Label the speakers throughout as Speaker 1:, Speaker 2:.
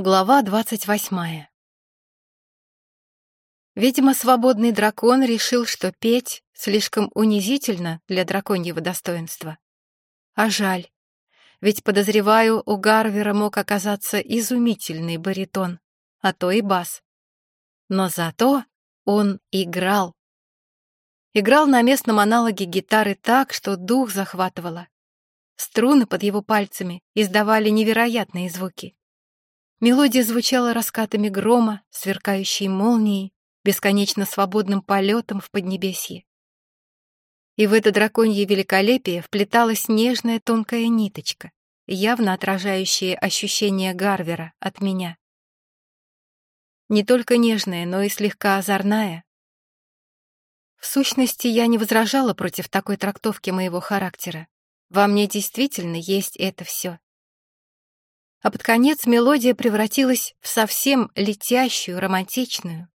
Speaker 1: Глава двадцать восьмая. Видимо, свободный дракон решил, что петь слишком унизительно для драконьего достоинства. А жаль, ведь, подозреваю, у Гарвера мог оказаться изумительный баритон, а то и бас. Но зато он играл. Играл на местном аналоге гитары так, что дух захватывало. Струны под его пальцами издавали невероятные звуки. Мелодия звучала раскатами грома, сверкающей молнией, бесконечно свободным полетом в Поднебесье. И в это драконье великолепие вплеталась нежная тонкая ниточка, явно отражающая ощущение Гарвера от меня. Не только нежная, но и слегка озорная. В сущности, я не возражала против такой трактовки моего характера. Во мне действительно есть это все а под конец мелодия превратилась в совсем летящую, романтичную.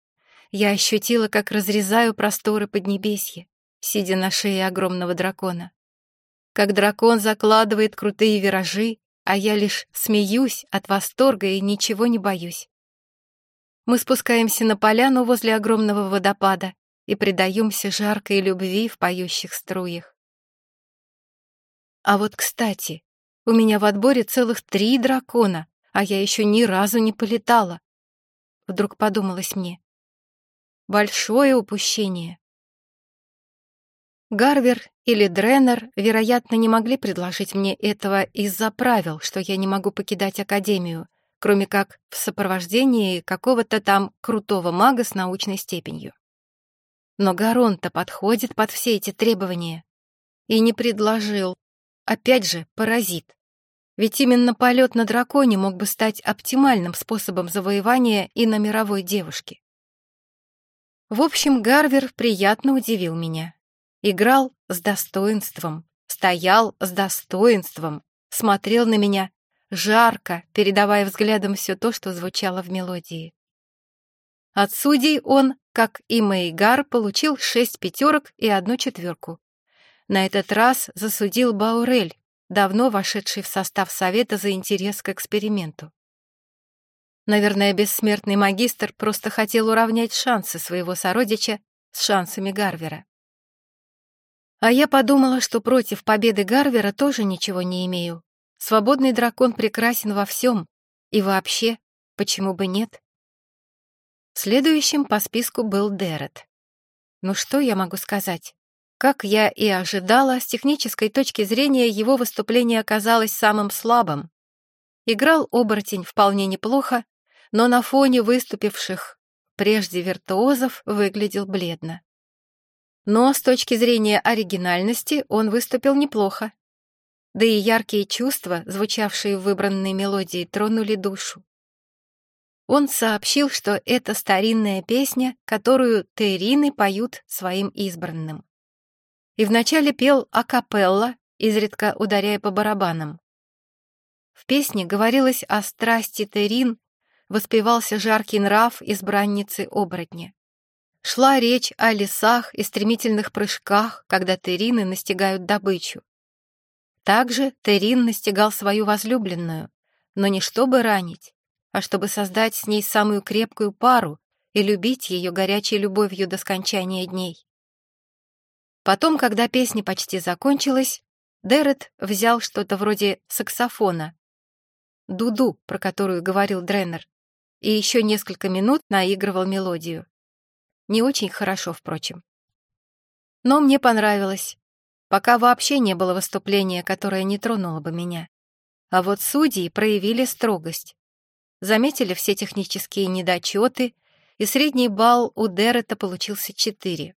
Speaker 1: Я ощутила, как разрезаю просторы Поднебесья, сидя на шее огромного дракона. Как дракон закладывает крутые виражи, а я лишь смеюсь от восторга и ничего не боюсь. Мы спускаемся на поляну возле огромного водопада и предаемся жаркой любви в поющих струях. А вот, кстати, у меня в отборе целых три дракона, а я еще ни разу не полетала. Вдруг подумалось мне. Большое упущение. Гарвер или Дренер, вероятно, не могли предложить мне этого из-за правил, что я не могу покидать Академию, кроме как в сопровождении какого-то там крутого мага с научной степенью. Но Гарон-то подходит под все эти требования и не предложил, Опять же, паразит. Ведь именно полет на драконе мог бы стать оптимальным способом завоевания и на мировой девушке. В общем, Гарвер приятно удивил меня. Играл с достоинством, стоял с достоинством, смотрел на меня жарко, передавая взглядом все то, что звучало в мелодии. От судей он, как и Мейгар, получил шесть пятерок и одну четверку. На этот раз засудил Баурель, давно вошедший в состав Совета за интерес к эксперименту. Наверное, бессмертный магистр просто хотел уравнять шансы своего сородича с шансами Гарвера. А я подумала, что против победы Гарвера тоже ничего не имею. Свободный дракон прекрасен во всем. И вообще, почему бы нет? Следующим по списку был Дерет. Ну что я могу сказать? Как я и ожидала, с технической точки зрения его выступление оказалось самым слабым. Играл оборотень вполне неплохо, но на фоне выступивших прежде виртуозов выглядел бледно. Но с точки зрения оригинальности он выступил неплохо. Да и яркие чувства, звучавшие в выбранной мелодии, тронули душу. Он сообщил, что это старинная песня, которую терины поют своим избранным и вначале пел акапелла, изредка ударяя по барабанам. В песне говорилось о страсти Терин, воспевался жаркий нрав избранницы оборотня. Шла речь о лесах и стремительных прыжках, когда Терины настигают добычу. Также Терин настигал свою возлюбленную, но не чтобы ранить, а чтобы создать с ней самую крепкую пару и любить ее горячей любовью до скончания дней. Потом, когда песня почти закончилась, Дерет взял что-то вроде саксофона, дуду, про которую говорил Дреннер, и еще несколько минут наигрывал мелодию. Не очень хорошо, впрочем. Но мне понравилось. Пока вообще не было выступления, которое не тронуло бы меня. А вот судьи проявили строгость. Заметили все технические недочеты, и средний балл у Дерета получился 4.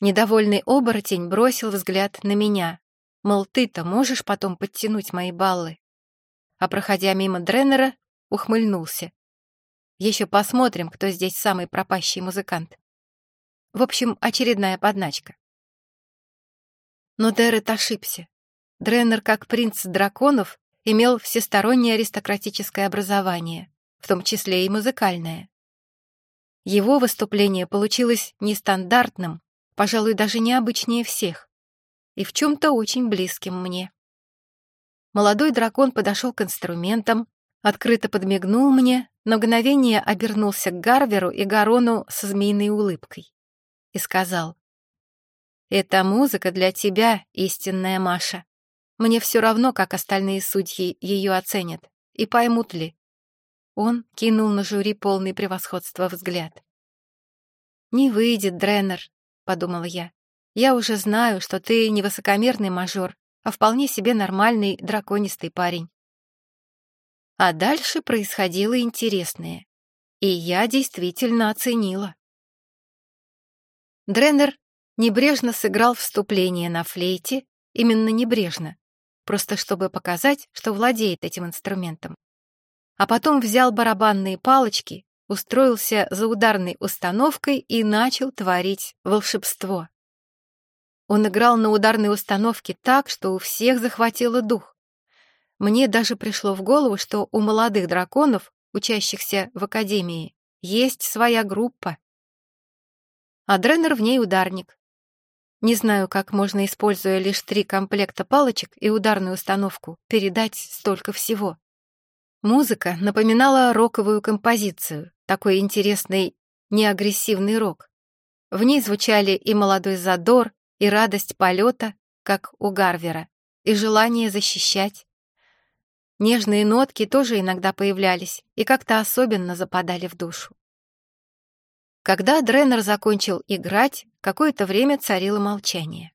Speaker 1: Недовольный оборотень бросил взгляд на меня, мол, ты-то можешь потом подтянуть мои баллы. А проходя мимо Дреннера, ухмыльнулся. Еще посмотрим, кто здесь самый пропащий музыкант. В общем, очередная подначка. Но Дерет ошибся. Дреннер, как принц драконов, имел всестороннее аристократическое образование, в том числе и музыкальное. Его выступление получилось нестандартным, пожалуй, даже необычнее всех, и в чем-то очень близким мне. Молодой дракон подошел к инструментам, Открыто подмигнул мне, на мгновение обернулся к Гарверу и Гарону со змеиной улыбкой и сказал, «Это музыка для тебя, истинная Маша. Мне все равно, как остальные судьи ее оценят и поймут ли». Он кинул на жюри полный превосходства взгляд. «Не выйдет, Дренер», — подумала я. «Я уже знаю, что ты не высокомерный мажор, а вполне себе нормальный драконистый парень». А дальше происходило интересное. И я действительно оценила. Дренер небрежно сыграл вступление на флейте, именно небрежно, просто чтобы показать, что владеет этим инструментом. А потом взял барабанные палочки, устроился за ударной установкой и начал творить волшебство. Он играл на ударной установке так, что у всех захватило дух. Мне даже пришло в голову, что у молодых драконов, учащихся в академии, есть своя группа. А Дренер в ней ударник. Не знаю, как можно, используя лишь три комплекта палочек и ударную установку, передать столько всего. Музыка напоминала роковую композицию, такой интересный неагрессивный рок. В ней звучали и молодой задор, и радость полета, как у Гарвера, и желание защищать. Нежные нотки тоже иногда появлялись и как-то особенно западали в душу. Когда Дренер закончил играть, какое-то время царило молчание.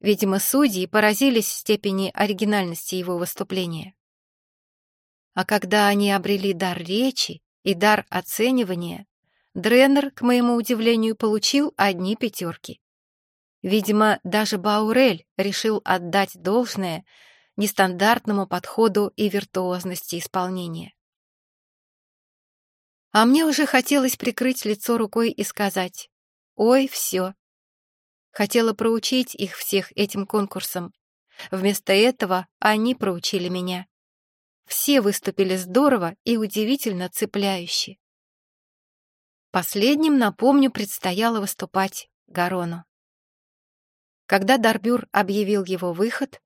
Speaker 1: Видимо, судьи поразились степени оригинальности его выступления. А когда они обрели дар речи и дар оценивания, Дренер, к моему удивлению, получил одни пятерки. Видимо, даже Баурель решил отдать должное нестандартному подходу и виртуозности исполнения. А мне уже хотелось прикрыть лицо рукой и сказать «Ой, все». Хотела проучить их всех этим конкурсом. Вместо этого они проучили меня. Все выступили здорово и удивительно цепляюще. Последним, напомню, предстояло выступать Гарону. Когда Дарбюр объявил его выход,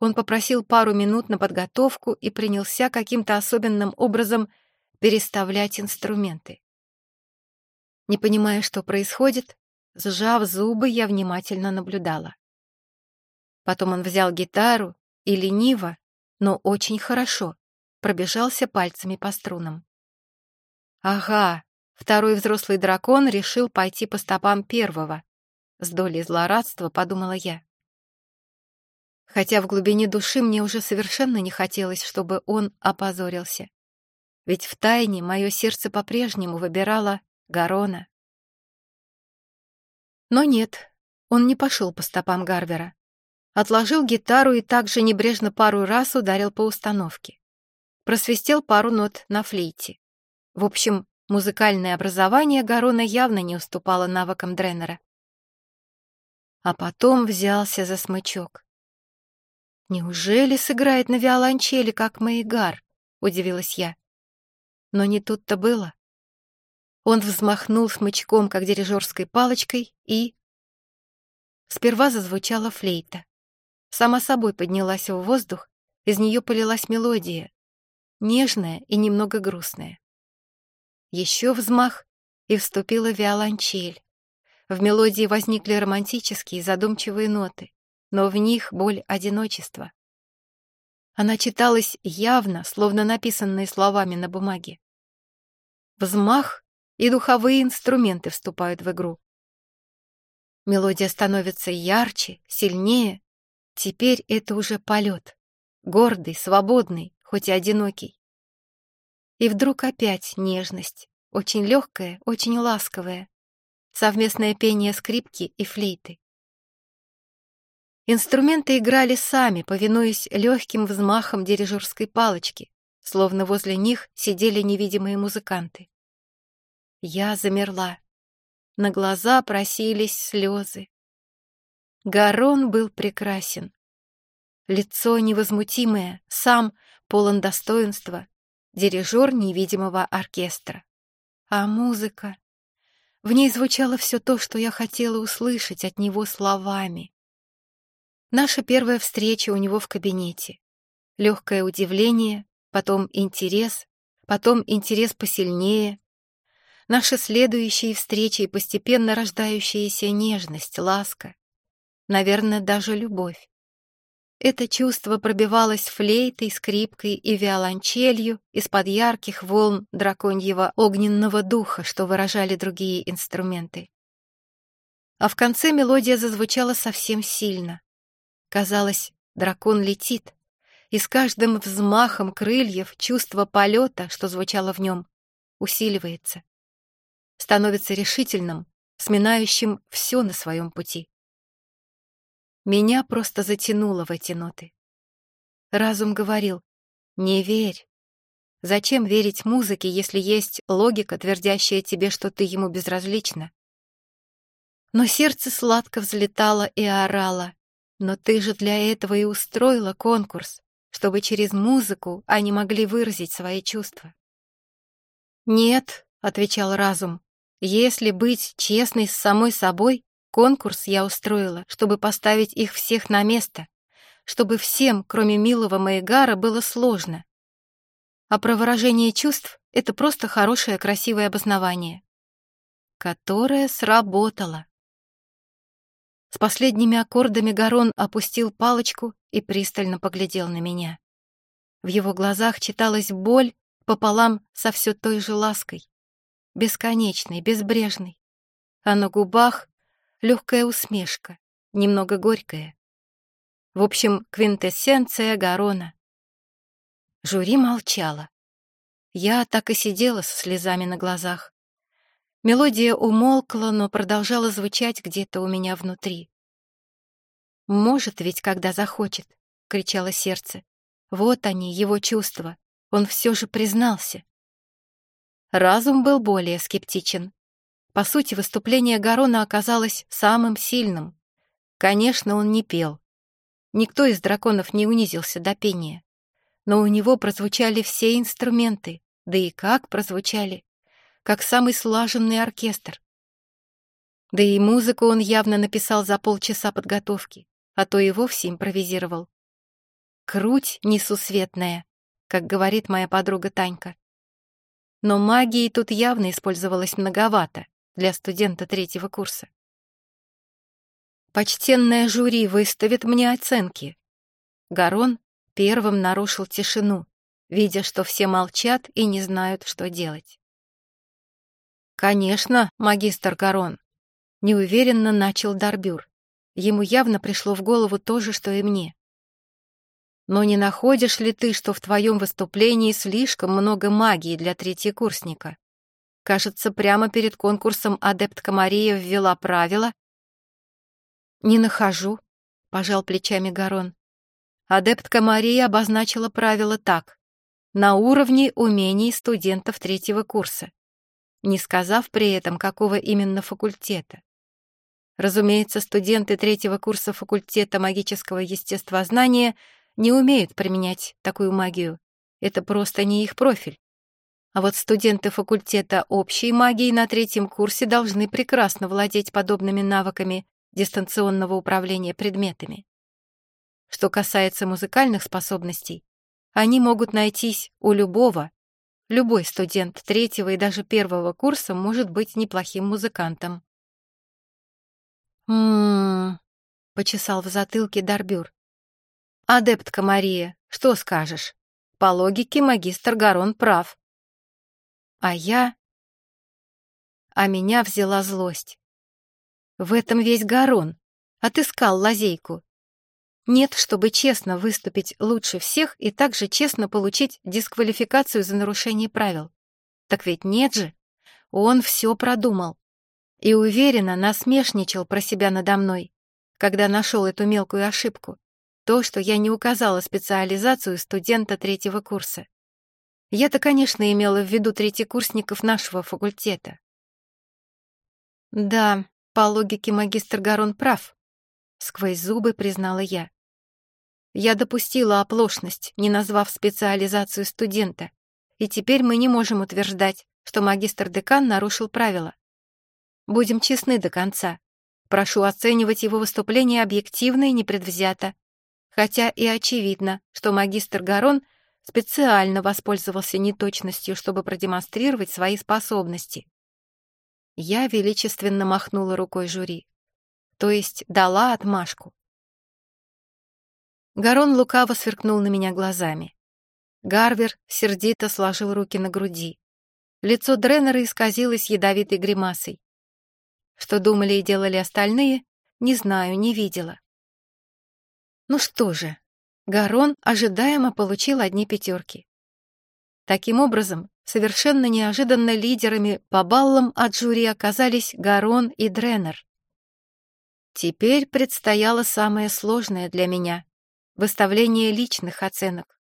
Speaker 1: он попросил пару минут на подготовку и принялся каким-то особенным образом переставлять инструменты. Не понимая, что происходит, сжав зубы, я внимательно наблюдала. Потом он взял гитару и лениво, но очень хорошо, пробежался пальцами по струнам. Ага, второй взрослый дракон решил пойти по стопам первого. С долей злорадства подумала я хотя в глубине души мне уже совершенно не хотелось, чтобы он опозорился. Ведь в тайне мое сердце по-прежнему выбирало Гарона. Но нет, он не пошел по стопам Гарвера. Отложил гитару и также небрежно пару раз ударил по установке. Просвистел пару нот на флейте. В общем, музыкальное образование Гарона явно не уступало навыкам Дреннера. А потом взялся за смычок. «Неужели сыграет на виолончели, как Маигар?» — удивилась я. Но не тут-то было. Он взмахнул смычком, как дирижерской палочкой, и... Сперва зазвучала флейта. Сама собой поднялась в воздух, из нее полилась мелодия, нежная и немного грустная. Еще взмах, и вступила виолончель. В мелодии возникли романтические задумчивые ноты но в них боль одиночества. Она читалась явно, словно написанные словами на бумаге. Взмах, и духовые инструменты вступают в игру. Мелодия становится ярче, сильнее. Теперь это уже полет. Гордый, свободный, хоть и одинокий. И вдруг опять нежность, очень легкая, очень ласковая. Совместное пение скрипки и флейты. Инструменты играли сами, повинуясь легким взмахам дирижерской палочки, словно возле них сидели невидимые музыканты. Я замерла. На глаза просились слезы. Гарон был прекрасен. Лицо невозмутимое, сам полон достоинства, дирижер невидимого оркестра. А музыка... В ней звучало все то, что я хотела услышать от него словами. Наша первая встреча у него в кабинете. Легкое удивление, потом интерес, потом интерес посильнее. Наши следующие встречи и постепенно рождающаяся нежность, ласка, наверное, даже любовь. Это чувство пробивалось флейтой, скрипкой и виолончелью из-под ярких волн драконьего огненного духа, что выражали другие инструменты. А в конце мелодия зазвучала совсем сильно. Казалось, дракон летит, и с каждым взмахом крыльев чувство полета, что звучало в нем, усиливается. Становится решительным, сминающим все на своем пути. Меня просто затянуло в эти ноты. Разум говорил, не верь. Зачем верить музыке, если есть логика, твердящая тебе, что ты ему безразлична? Но сердце сладко взлетало и орало. Но ты же для этого и устроила конкурс, чтобы через музыку они могли выразить свои чувства. «Нет», — отвечал разум, — «если быть честной с самой собой, Конкурс я устроила, чтобы поставить их всех на место, чтобы всем, кроме милого Маегара, было сложно. А про выражение чувств — это просто хорошее красивое обоснование, которое сработало. С последними аккордами Гарон опустил палочку и пристально поглядел на меня. В его глазах читалась боль пополам со все той же лаской, бесконечной, безбрежной, а на губах легкая усмешка, немного горькая. В общем, квинтэссенция Гарона. Жюри молчала. Я так и сидела со слезами на глазах. Мелодия умолкла, но продолжала звучать где-то у меня внутри. «Может ведь, когда захочет», — кричало сердце. «Вот они, его чувства. Он все же признался». Разум был более скептичен. По сути, выступление Гарона оказалось самым сильным. Конечно, он не пел. Никто из драконов не унизился до пения. Но у него прозвучали все инструменты, да и как прозвучали, как самый слаженный оркестр. Да и музыку он явно написал за полчаса подготовки, а то и вовсе импровизировал. «Круть несусветная», как говорит моя подруга Танька. Но магии тут явно использовалось многовато для студента третьего курса. Почтенное жюри выставит мне оценки. Гарон первым нарушил тишину, видя, что все молчат и не знают, что делать. «Конечно, магистр Гарон», — неуверенно начал Дарбюр. Ему явно пришло в голову то же, что и мне. «Но не находишь ли ты, что в твоем выступлении слишком много магии для третьекурсника?» Кажется, прямо перед конкурсом адептка Мария ввела правила. «Не нахожу», — пожал плечами Гарон. Адептка Мария обозначила правила так. На уровне умений студентов третьего курса, не сказав при этом, какого именно факультета. Разумеется, студенты третьего курса факультета магического естествознания не умеют применять такую магию. Это просто не их профиль. А вот студенты факультета общей магии на третьем курсе должны прекрасно владеть подобными навыками дистанционного управления предметами. Что касается музыкальных способностей, они могут найтись у любого. Любой студент третьего и даже первого курса может быть неплохим музыкантом. «М-м-м», почесал в затылке Дарбюр. «Адептка Мария, что скажешь? По логике магистр Гарон прав. А я... А меня взяла злость. В этом весь Гарон. Отыскал лазейку. Нет, чтобы честно выступить лучше всех и также честно получить дисквалификацию за нарушение правил. Так ведь нет же. Он все продумал. И уверенно насмешничал про себя надо мной, когда нашел эту мелкую ошибку. То, что я не указала специализацию студента третьего курса. Я-то, конечно, имела в виду третьекурсников нашего факультета. Да, по логике магистр Гарон прав, сквозь зубы признала я. Я допустила оплошность, не назвав специализацию студента, и теперь мы не можем утверждать, что магистр-декан нарушил правила. Будем честны до конца. Прошу оценивать его выступление объективно и непредвзято, хотя и очевидно, что магистр Гарон — специально воспользовался неточностью, чтобы продемонстрировать свои способности. Я величественно махнула рукой жюри, то есть дала отмашку. Гарон лукаво сверкнул на меня глазами. Гарвер сердито сложил руки на груди. Лицо Дреннера исказилось ядовитой гримасой. Что думали и делали остальные, не знаю, не видела. Ну что же, Гарон ожидаемо получил одни пятерки. Таким образом, совершенно неожиданно лидерами по баллам от жюри оказались Гарон и Дреннер. Теперь предстояло самое сложное для меня — выставление личных оценок.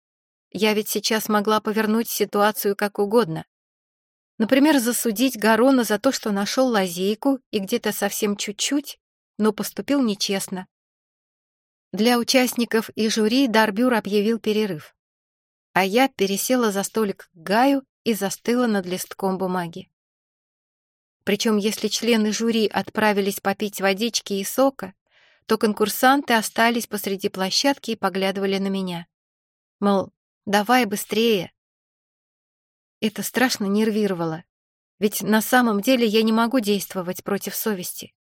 Speaker 1: Я ведь сейчас могла повернуть ситуацию как угодно. Например, засудить Гарона за то, что нашел лазейку и где-то совсем чуть-чуть, но поступил нечестно. Для участников и жюри Дарбюр объявил перерыв. А я пересела за столик к Гаю и застыла над листком бумаги. Причем, если члены жюри отправились попить водички и сока, то конкурсанты остались посреди площадки и поглядывали на меня. Мол, давай быстрее. Это страшно нервировало, ведь на самом деле я не могу действовать против совести.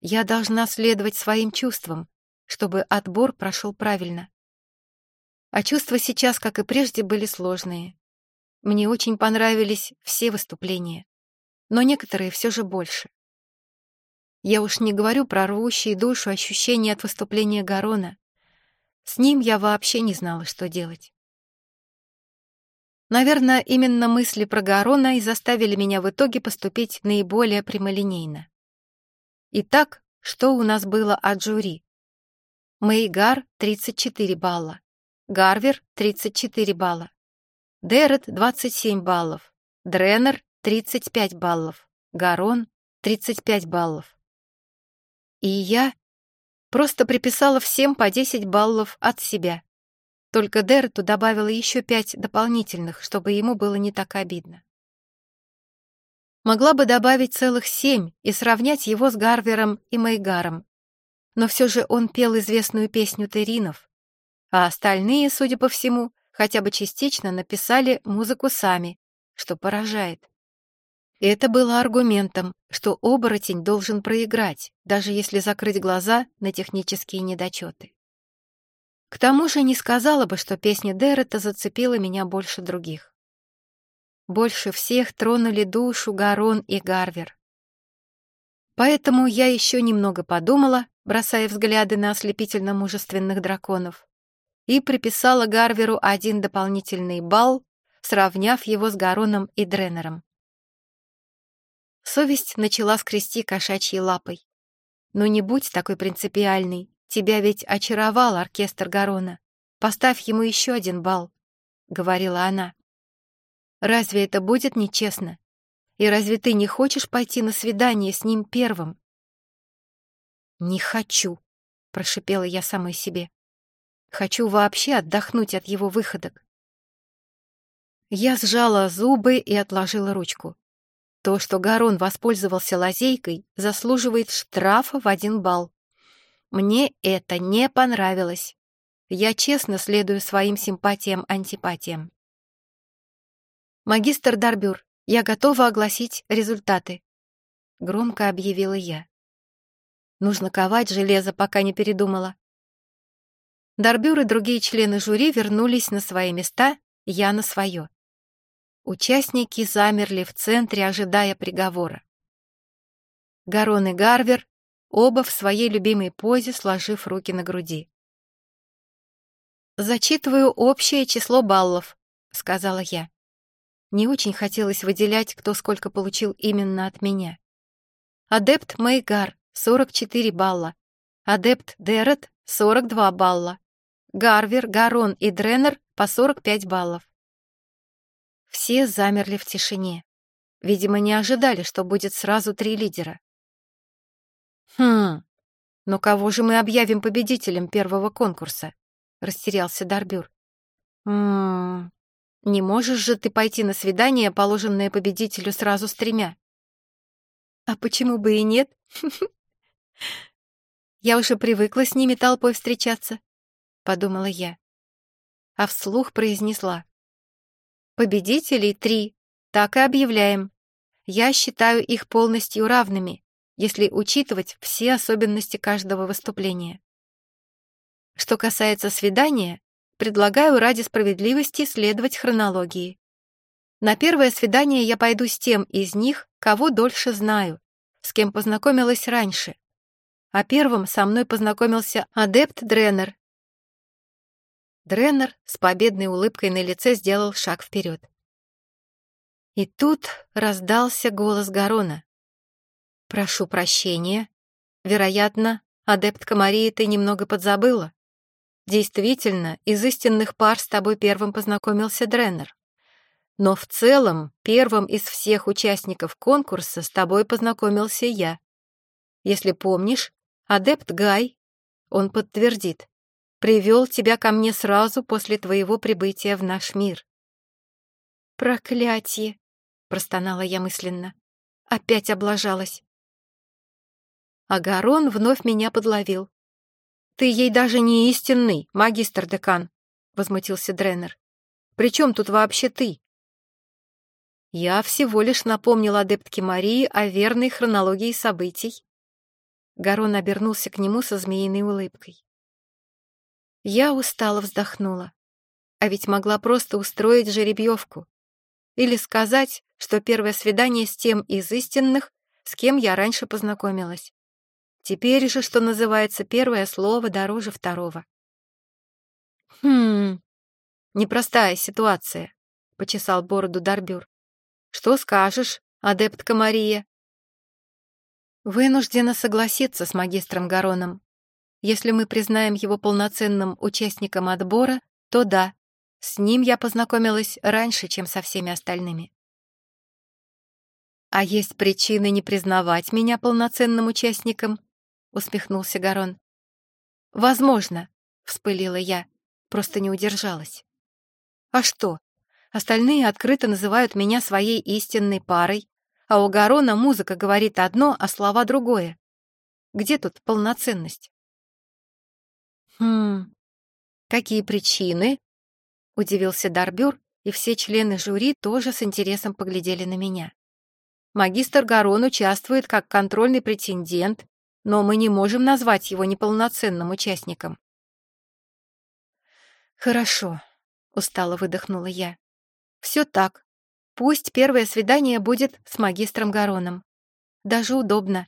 Speaker 1: Я должна следовать своим чувствам, чтобы отбор прошел правильно. А чувства сейчас, как и прежде, были сложные. Мне очень понравились все выступления, но некоторые все же больше. Я уж не говорю про рвущие душу ощущения от выступления Гарона. С ним я вообще не знала, что делать. Наверное, именно мысли про Гарона и заставили меня в итоге поступить наиболее прямолинейно. Итак, что у нас было от жюри? Мейгар — 34 балла. Гарвер — 34 балла. Дерет — 27 баллов. Дренер — 35 баллов. Гарон — 35 баллов. И я просто приписала всем по 10 баллов от себя. Только Дерету добавила еще 5 дополнительных, чтобы ему было не так обидно. Могла бы добавить целых 7 и сравнять его с Гарвером и Мейгаром, но все же он пел известную песню Теринов, а остальные, судя по всему, хотя бы частично написали музыку сами, что поражает. это было аргументом, что оборотень должен проиграть, даже если закрыть глаза на технические недочеты. К тому же не сказала бы, что песня Деррета зацепила меня больше других. Больше всех тронули душу Гарон и Гарвер. Поэтому я еще немного подумала, бросая взгляды на ослепительно мужественных драконов, и приписала Гарверу один дополнительный балл, сравняв его с Гароном и Дренером. Совесть начала скрести кошачьей лапой. «Ну не будь такой принципиальный, тебя ведь очаровал оркестр Гарона. Поставь ему еще один балл», — говорила она. «Разве это будет нечестно? И разве ты не хочешь пойти на свидание с ним первым?» «Не хочу», — прошипела я самой себе. «Хочу вообще отдохнуть от его выходок». Я сжала зубы и отложила ручку. То, что Гарон воспользовался лазейкой, заслуживает штрафа в один балл. Мне это не понравилось. Я честно следую своим симпатиям-антипатиям. «Магистр Дарбюр, я готова огласить результаты», — громко объявила я. Нужно ковать железо, пока не передумала. Дарбюр и другие члены жюри вернулись на свои места, я на свое. Участники замерли в центре, ожидая приговора. Гарон и Гарвер, оба в своей любимой позе, сложив руки на груди. «Зачитываю общее число баллов», — сказала я. Не очень хотелось выделять, кто сколько получил именно от меня. Адепт Мейгар 44 балла. Адепт Дерет — 42 балла. Гарвер, Гарон и Дренер по 45 баллов. Все замерли в тишине. Видимо, не ожидали, что будет сразу три лидера. «Хм, но кого же мы объявим победителем первого конкурса?» — растерялся Дарбюр. «Ммм, не можешь же ты пойти на свидание, положенное победителю сразу с тремя?» «А почему бы и нет?» Я уже привыкла с ними толпой встречаться, подумала я. А вслух произнесла. Победителей три, так и объявляем. Я считаю их полностью равными, если учитывать все особенности каждого выступления. Что касается свидания, предлагаю ради справедливости следовать хронологии. На первое свидание я пойду с тем из них, кого дольше знаю, с кем познакомилась раньше. А первым со мной познакомился адепт Дренер. Дренер с победной улыбкой на лице сделал шаг вперед. И тут раздался голос Гарона. «Прошу прощения. Вероятно, адептка Марии ты немного подзабыла. Действительно, из истинных пар с тобой первым познакомился Дреннер. Но в целом, первым из всех участников конкурса с тобой познакомился я. Если помнишь, адепт Гай, он подтвердит, привел тебя ко мне сразу после твоего прибытия в наш мир. Проклятие! простонала я мысленно. Опять облажалась. Агарон вновь меня подловил. «Ты ей даже не истинный, магистр декан», — возмутился Дреннер. «При чем тут вообще ты?» Я всего лишь напомнил адептке Марии о верной хронологии событий. Гарон обернулся к нему со змеиной улыбкой. Я устало вздохнула. А ведь могла просто устроить жеребьевку. Или сказать, что первое свидание с тем из истинных, с кем я раньше познакомилась. Теперь же, что называется, первое слово дороже второго. «Хм, непростая ситуация», — почесал бороду Дарбюр. «Что скажешь, адептка Мария?» «Вынуждена согласиться с магистром Гароном. Если мы признаем его полноценным участником отбора, то да, с ним я познакомилась раньше, чем со всеми остальными. «А есть причины не признавать меня полноценным участником?» — усмехнулся Гарон. «Возможно», — вспылила я, просто не удержалась. «А что? Остальные открыто называют меня своей истинной парой, а у Гарона музыка говорит одно, а слова другое. Где тут полноценность?» «Хм, какие причины?» — удивился Дарбюр, и все члены жюри тоже с интересом поглядели на меня. Магистр Гарон участвует как контрольный претендент, но мы не можем назвать его неполноценным участником. «Хорошо», — устало выдохнула я. «Все так. Пусть первое свидание будет с магистром Гароном. Даже удобно».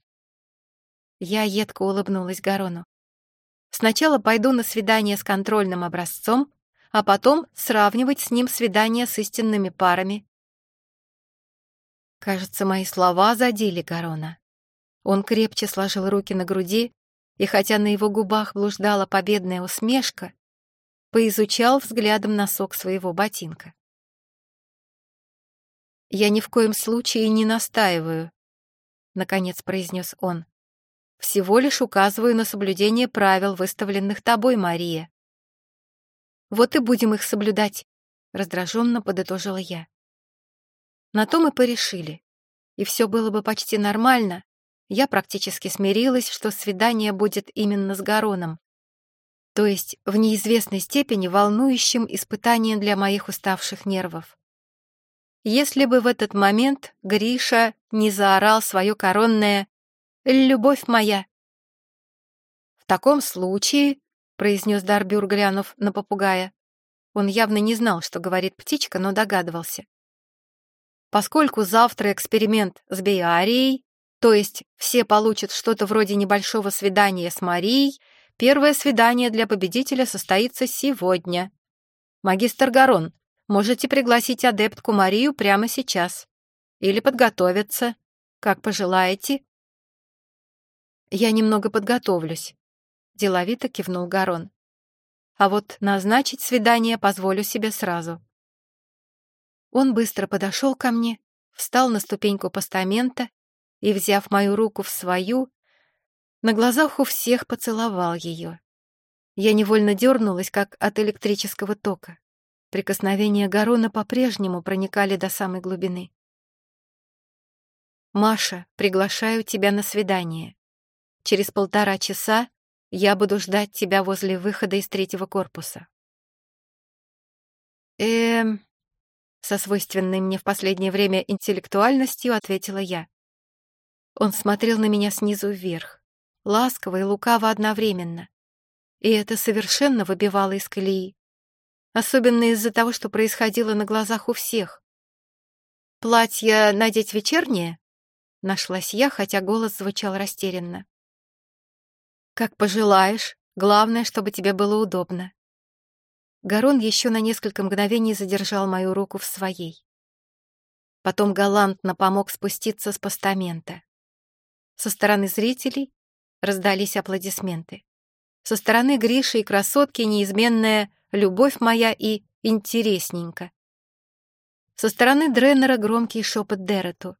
Speaker 1: Я едко улыбнулась Гарону. «Сначала пойду на свидание с контрольным образцом, а потом сравнивать с ним свидания с истинными парами. Кажется, мои слова задели Гарона. Он крепче сложил руки на груди, и хотя на его губах блуждала победная усмешка, поизучал взглядом носок своего ботинка. «Я ни в коем случае не настаиваю», — наконец произнес он. «Всего лишь указываю на соблюдение правил, выставленных тобой, Мария». «Вот и будем их соблюдать», — раздраженно подытожила я. На то мы порешили. И все было бы почти нормально. Я практически смирилась, что свидание будет именно с Гароном. То есть в неизвестной степени волнующим испытанием для моих уставших нервов. Если бы в этот момент Гриша не заорал свое коронное «Любовь моя!» «В таком случае», — произнес Дарбюр, глянув на попугая, он явно не знал, что говорит птичка, но догадывался. Поскольку завтра эксперимент с Беарией, то есть все получат что-то вроде небольшого свидания с Марией, первое свидание для победителя состоится сегодня. Магистр Гарон, можете пригласить адептку Марию прямо сейчас. Или подготовиться, как пожелаете. Я немного подготовлюсь, деловито кивнул Гарон. А вот назначить свидание позволю себе сразу. Он быстро подошел ко мне, встал на ступеньку постамента и, взяв мою руку в свою, на глазах у всех поцеловал ее. Я невольно дернулась, как от электрического тока. Прикосновения Гарона по-прежнему проникали до самой глубины. «Маша, приглашаю тебя на свидание. Через полтора часа я буду ждать тебя возле выхода из третьего корпуса». «Эм...» со свойственной мне в последнее время интеллектуальностью ответила я. Он смотрел на меня снизу вверх, ласково и лукаво одновременно. И это совершенно выбивало из колеи. Особенно из-за того, что происходило на глазах у всех. «Платье надеть вечернее?» Нашлась я, хотя голос звучал растерянно. «Как пожелаешь. Главное, чтобы тебе было удобно». Гарон еще на несколько мгновений задержал мою руку в своей. Потом галантно помог спуститься с постамента. Со стороны зрителей раздались аплодисменты. Со стороны Гриши и красотки неизменная «любовь моя» и «интересненько». Со стороны Дреннера громкий шепот Дерету.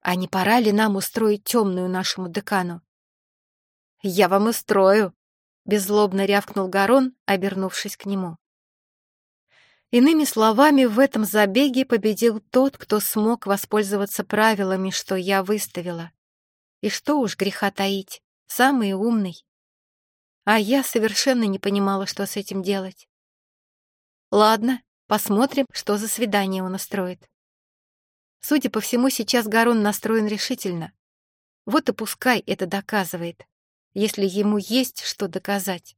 Speaker 1: «А не пора ли нам устроить темную нашему декану?» «Я вам устрою», Беззлобно рявкнул Гарон, обернувшись к нему. Иными словами, в этом забеге победил тот, кто смог воспользоваться правилами, что я выставила. И что уж греха таить, самый умный. А я совершенно не понимала, что с этим делать. Ладно, посмотрим, что за свидание он устроит. Судя по всему, сейчас Гарон настроен решительно. Вот и пускай это доказывает если ему есть что доказать.